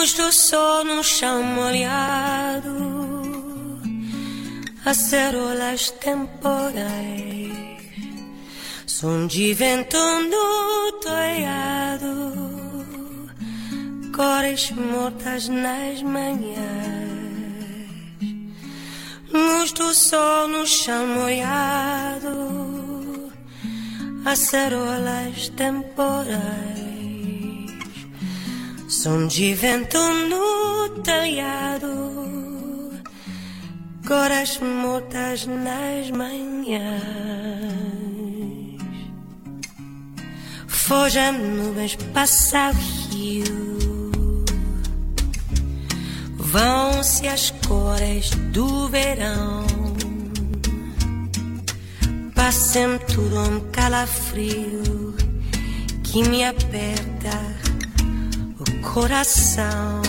Do sol no chão molhado, acerolas temporais, som de vento no toiado, cores mortas nas manhãs. Luz do sol no chão molhado, acerolas temporais Som de vento no telhado, horas mortas nas manhãs. Foja nuvens passa o rio, vão-se as cores do verão. Passem tudo um calafrio que me aperta coração.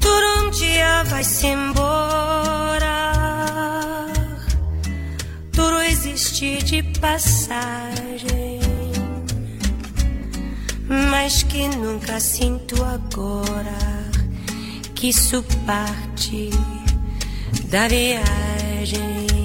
Por um dia vai-se embora, tudo existe de passagem, mas que nunca sinto agora que isso parte da viagem.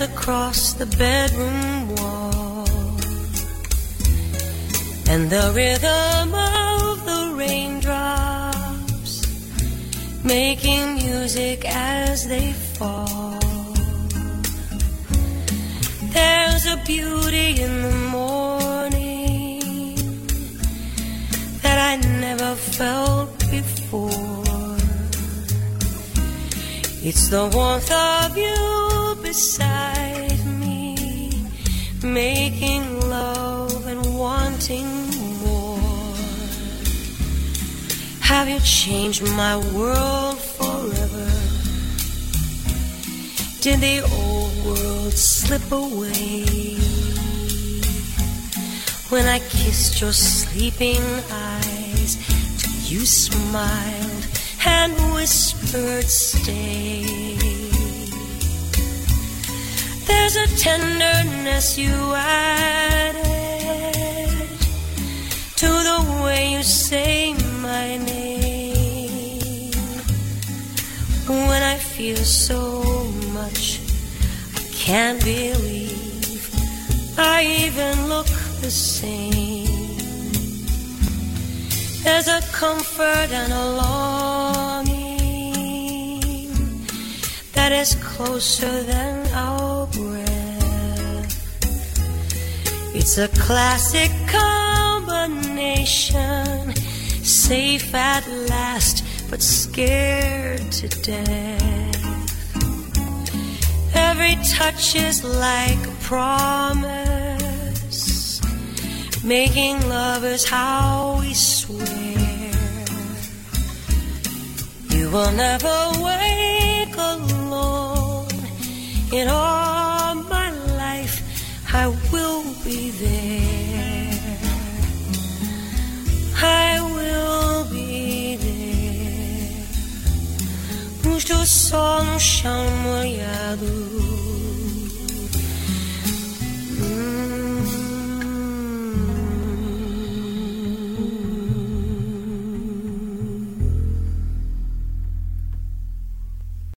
Across the bedroom wall and the rhythm of the raindrops making music as they fall. There's a beauty in the morning that I never felt It's the warmth of you beside me, making love and wanting more. Have you changed my world forever? Did the old world slip away? When I kissed your sleeping eyes, you smiled and whispered, Stay. There's a tenderness you added to the way you say my name. When I feel so much, I can't believe I even look the same. There's a comfort and a longing that is closer than our breath. It's a classic combination, safe at last, but scared to death. Every touch is like a promise, making lovers how we swear. You will never wake alone in all my life. I will be there. I will be there. Do sol no chão molhado.